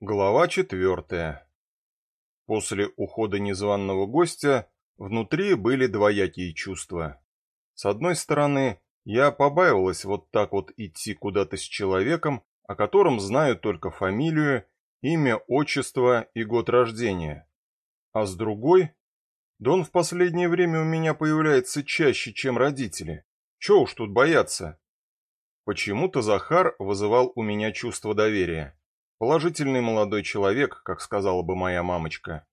Глава четвертая. После ухода незваного гостя внутри были двоякие чувства. С одной стороны, я побаивалась вот так вот идти куда-то с человеком, о котором знаю только фамилию, имя, отчество и год рождения. А с другой, да он в последнее время у меня появляется чаще, чем родители. Чего уж тут бояться? Почему-то Захар вызывал у меня чувство доверия. Положительный молодой человек, как сказала бы моя мамочка.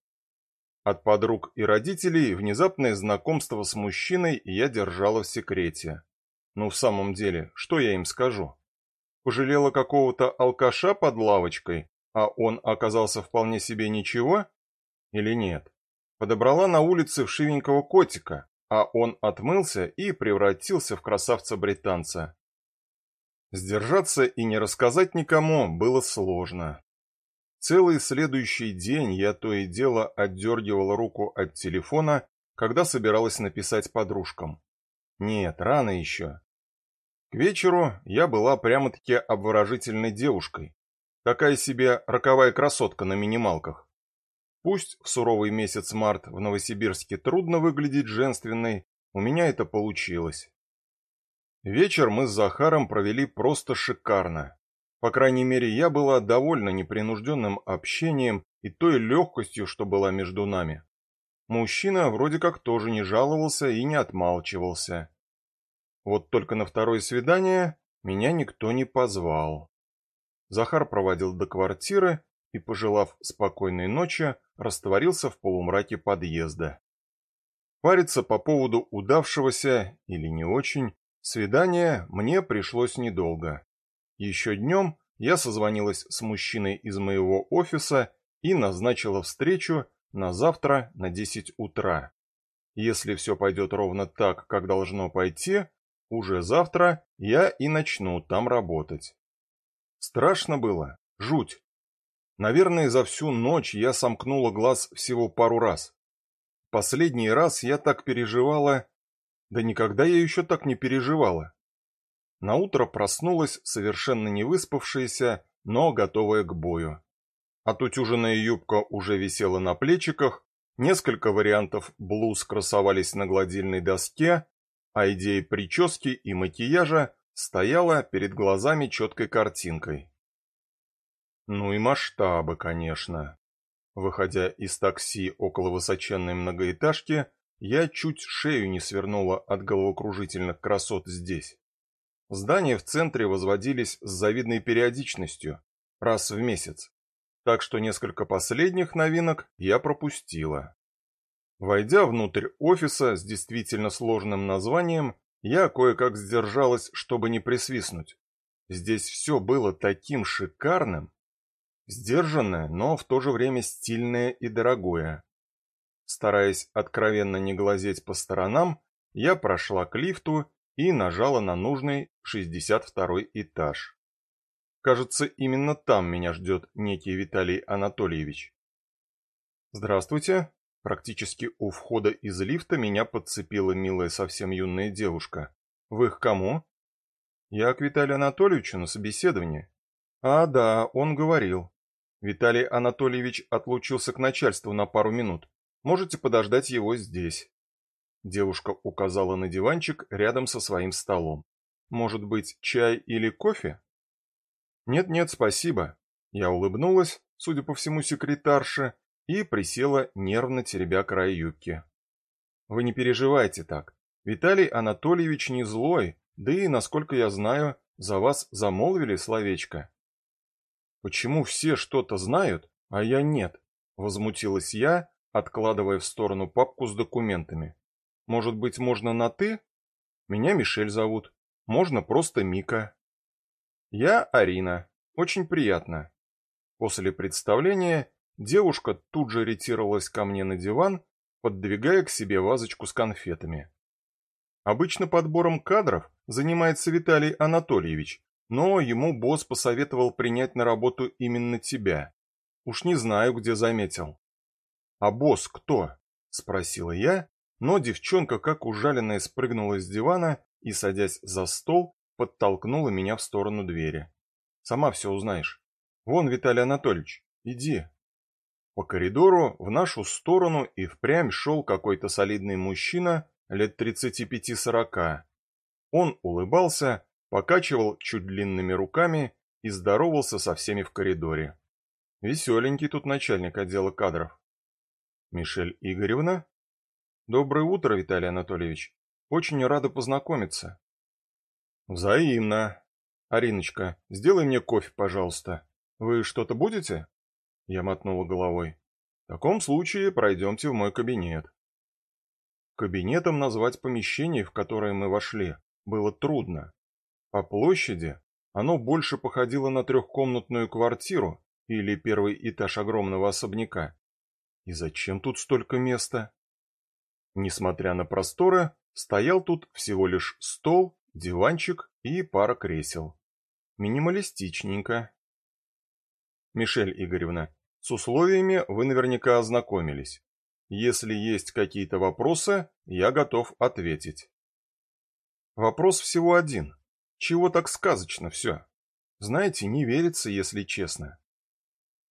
От подруг и родителей внезапное знакомство с мужчиной я держала в секрете. Ну, в самом деле, что я им скажу? Пожалела какого-то алкаша под лавочкой, а он оказался вполне себе ничего? Или нет? Подобрала на улице вшивенького котика, а он отмылся и превратился в красавца-британца. Сдержаться и не рассказать никому было сложно. Целый следующий день я то и дело отдергивала руку от телефона, когда собиралась написать подружкам. Нет, рано еще. К вечеру я была прямо-таки обворожительной девушкой. Такая себе роковая красотка на минималках. Пусть в суровый месяц март в Новосибирске трудно выглядеть женственной, у меня это получилось. Вечер мы с Захаром провели просто шикарно. По крайней мере, я была довольна непринужденным общением и той легкостью, что была между нами. Мужчина вроде как тоже не жаловался и не отмалчивался. Вот только на второе свидание меня никто не позвал. Захар проводил до квартиры и, пожелав спокойной ночи, растворился в полумраке подъезда. Париться по поводу удавшегося или не очень Свидание мне пришлось недолго. Еще днем я созвонилась с мужчиной из моего офиса и назначила встречу на завтра на 10 утра. Если все пойдет ровно так, как должно пойти, уже завтра я и начну там работать. Страшно было, жуть. Наверное, за всю ночь я сомкнула глаз всего пару раз. Последний раз я так переживала да никогда я еще так не переживала. Наутро проснулась, совершенно не выспавшаяся, но готовая к бою. Отутюженная юбка уже висела на плечиках, несколько вариантов блуз красовались на гладильной доске, а идея прически и макияжа стояла перед глазами четкой картинкой. Ну и масштабы, конечно. Выходя из такси около высоченной многоэтажки, я чуть шею не свернула от головокружительных красот здесь. Здания в центре возводились с завидной периодичностью, раз в месяц, так что несколько последних новинок я пропустила. Войдя внутрь офиса с действительно сложным названием, я кое-как сдержалась, чтобы не присвистнуть. Здесь все было таким шикарным, сдержанное, но в то же время стильное и дорогое. Стараясь откровенно не глазеть по сторонам, я прошла к лифту и нажала на нужный 62 этаж. Кажется, именно там меня ждет некий Виталий Анатольевич. Здравствуйте. Практически у входа из лифта меня подцепила милая совсем юная девушка. Вы к кому? Я к Виталию Анатольевичу на собеседование. А, да, он говорил. Виталий Анатольевич отлучился к начальству на пару минут. Можете подождать его здесь. Девушка указала на диванчик рядом со своим столом. Может быть, чай или кофе? Нет-нет, спасибо. Я улыбнулась, судя по всему, секретарше, и присела, нервно теребя край юбки. Вы не переживайте так. Виталий Анатольевич не злой, да и, насколько я знаю, за вас замолвили словечко. Почему все что-то знают, а я нет? Возмутилась я, откладывая в сторону папку с документами. Может быть, можно на «ты»? Меня Мишель зовут. Можно просто Мика. Я Арина. Очень приятно. После представления девушка тут же ретировалась ко мне на диван, поддвигая к себе вазочку с конфетами. Обычно подбором кадров занимается Виталий Анатольевич, но ему босс посоветовал принять на работу именно тебя. Уж не знаю, где заметил. «А босс кто?» – спросила я, но девчонка, как ужаленная, спрыгнула с дивана и, садясь за стол, подтолкнула меня в сторону двери. «Сама все узнаешь. Вон Виталий Анатольевич, иди». По коридору в нашу сторону и впрямь шел какой-то солидный мужчина лет 35-40. Он улыбался, покачивал чуть длинными руками и здоровался со всеми в коридоре. Веселенький тут начальник отдела кадров. Мишель Игоревна? Доброе утро, Виталий Анатольевич. Очень рада познакомиться. Взаимно. Ариночка, сделай мне кофе, пожалуйста. Вы что-то будете? Я мотнула головой. В таком случае пройдемте в мой кабинет. Кабинетом назвать помещение, в которое мы вошли, было трудно. По площади оно больше походило на трехкомнатную квартиру или первый этаж огромного особняка. И зачем тут столько места? Несмотря на просторы, стоял тут всего лишь стол, диванчик и пара кресел. Минималистичненько. Мишель Игоревна, с условиями вы наверняка ознакомились. Если есть какие-то вопросы, я готов ответить. Вопрос всего один. Чего так сказочно все? Знаете, не верится, если честно.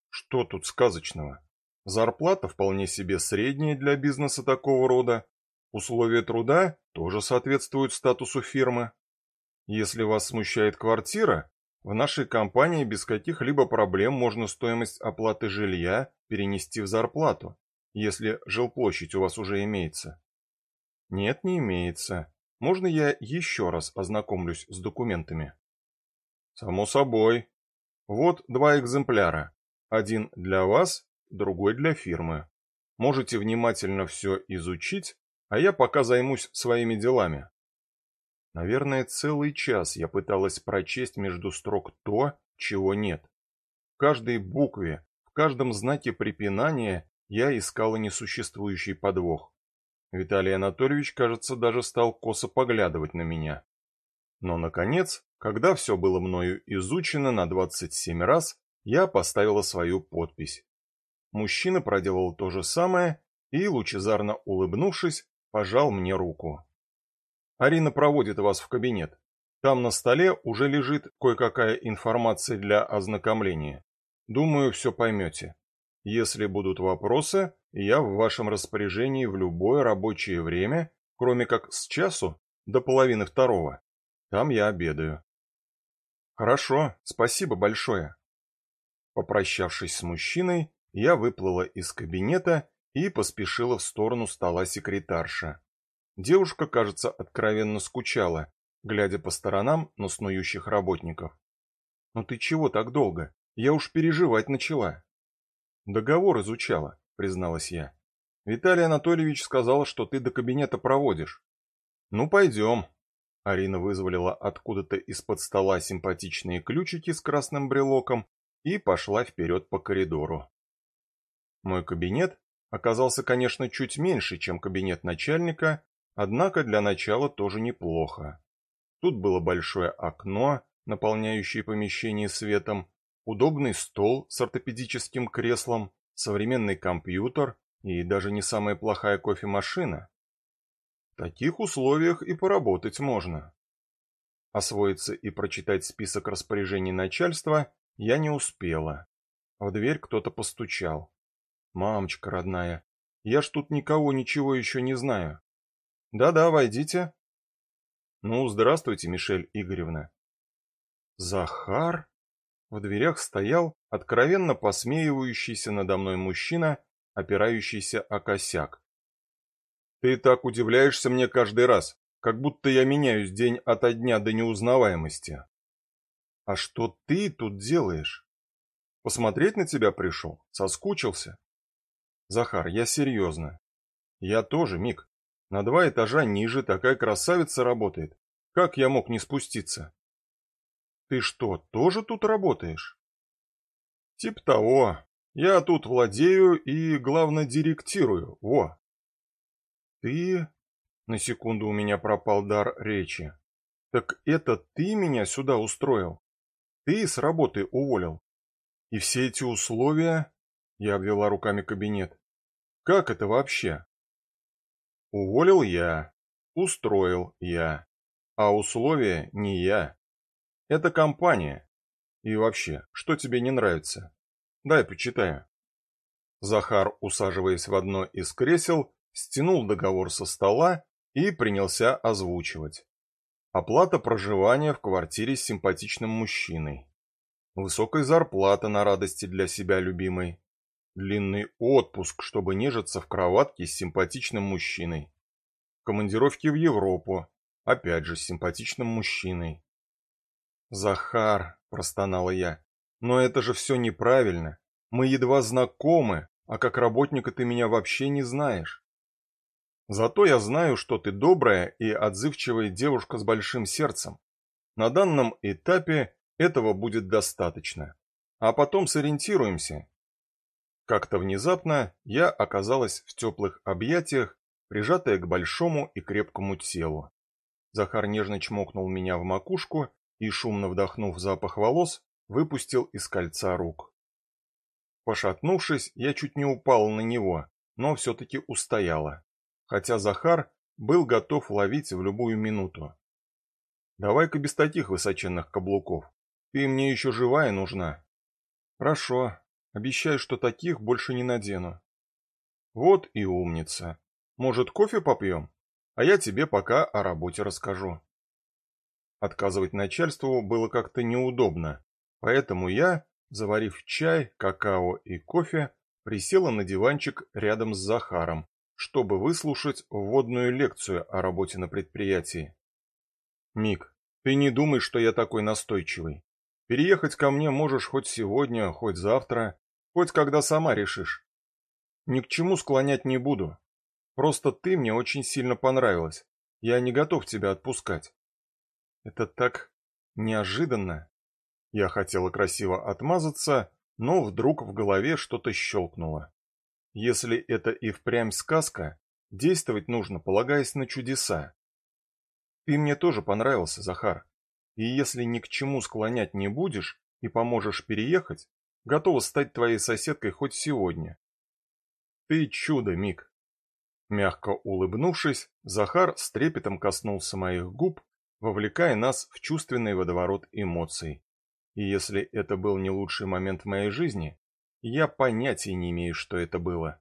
Что тут сказочного? Зарплата вполне себе средняя для бизнеса такого рода. Условия труда тоже соответствуют статусу фирмы. Если вас смущает квартира, в нашей компании без каких-либо проблем можно стоимость оплаты жилья перенести в зарплату, если жилплощадь у вас уже имеется. Нет, не имеется. Можно я еще раз ознакомлюсь с документами? Само собой. Вот два экземпляра. Один для вас, другой для фирмы. Можете внимательно все изучить, а я пока займусь своими делами. Наверное, целый час я пыталась прочесть между строк то, чего нет. В каждой букве, в каждом знаке препинания я искала несуществующий подвох. Виталий Анатольевич, кажется, даже стал косо поглядывать на меня. Но, наконец, когда все было мною изучено на 27 раз, я поставила свою подпись. Мужчина проделал то же самое и, лучезарно улыбнувшись, пожал мне руку. Арина проводит вас в кабинет. Там на столе уже лежит кое-какая информация для ознакомления. Думаю, все поймете. Если будут вопросы, я в вашем распоряжении в любое рабочее время, кроме как с часу до половины второго. Там я обедаю. Хорошо, спасибо большое. Попрощавшись с мужчиной, я выплыла из кабинета и поспешила в сторону стола секретарша. Девушка, кажется, откровенно скучала, глядя по сторонам на снующих работников. «Ну ты чего так долго? Я уж переживать начала». «Договор изучала», — призналась я. «Виталий Анатольевич сказал, что ты до кабинета проводишь». «Ну, пойдем». Арина вызволила откуда-то из-под стола симпатичные ключики с красным брелоком и пошла вперед по коридору. Мой кабинет оказался, конечно, чуть меньше, чем кабинет начальника, Однако для начала тоже неплохо. Тут было большое окно, наполняющее помещение светом, удобный стол с ортопедическим креслом, современный компьютер и даже не самая плохая кофемашина. В таких условиях и поработать можно. Освоиться и прочитать список распоряжений начальства я не успела. В дверь кто-то постучал. «Мамочка родная, я ж тут никого ничего еще не знаю. Да-да, войдите. Ну, здравствуйте, Мишель Игоревна. Захар? В дверях стоял откровенно посмеивающийся надо мной мужчина, опирающийся о косяк. Ты так удивляешься мне каждый раз, как будто я меняюсь день ото дня до неузнаваемости. А что ты тут делаешь? Посмотреть на тебя пришел, соскучился. Захар, я серьезно. Я тоже, Мик. На два этажа ниже такая красавица работает. Как я мог не спуститься? Ты что, тоже тут работаешь? Тип того. Я тут владею и, главное, директирую. Во. Ты... На секунду у меня пропал дар речи. Так это ты меня сюда устроил? Ты с работы уволил? И все эти условия... Я обвела руками кабинет. Как это вообще? Уволил я, устроил я, а условия не я. Это компания. И вообще, что тебе не нравится? Дай почитаю. Захар, усаживаясь в одно из кресел, стянул договор со стола и принялся озвучивать. Оплата проживания в квартире с симпатичным мужчиной. Высокая зарплата на радости для себя любимой. Длинный отпуск, чтобы нежиться в кроватке с симпатичным мужчиной. Командировки в Европу, опять же с симпатичным мужчиной. «Захар», — простонала я, — «но это же все неправильно. Мы едва знакомы, а как работника ты меня вообще не знаешь». Зато я знаю, что ты добрая и отзывчивая девушка с большим сердцем. На данном этапе этого будет достаточно. А потом сориентируемся. Как-то внезапно я оказалась в теплых объятиях, прижатая к большому и крепкому телу. Захар нежно чмокнул меня в макушку и, шумно вдохнув запах волос, выпустил из кольца рук. Пошатнувшись, я чуть не упала на него, но все-таки устояла хотя Захар был готов ловить в любую минуту. «Давай-ка без таких высоченных каблуков. Ты мне еще живая нужна». «Хорошо. Обещаю, что таких больше не надену». «Вот и умница. Может, кофе попьем? А я тебе пока о работе расскажу». Отказывать начальству было как-то неудобно, поэтому я, заварив чай, какао и кофе, присела на диванчик рядом с Захаром чтобы выслушать вводную лекцию о работе на предприятии. Мик, ты не думай, что я такой настойчивый. Переехать ко мне можешь хоть сегодня, хоть завтра, хоть когда сама решишь. Ни к чему склонять не буду. Просто ты мне очень сильно понравилась. Я не готов тебя отпускать. Это так неожиданно. Я хотела красиво отмазаться, но вдруг в голове что-то щелкнуло. Если это и впрямь сказка, действовать нужно, полагаясь на чудеса. Ты мне тоже понравился, Захар. И если ни к чему склонять не будешь и поможешь переехать, готова стать твоей соседкой хоть сегодня. Ты чудо, Мик. Мягко улыбнувшись, Захар с трепетом коснулся моих губ, вовлекая нас в чувственный водоворот эмоций. И если это был не лучший момент в моей жизни, я понятия не имею, что это было.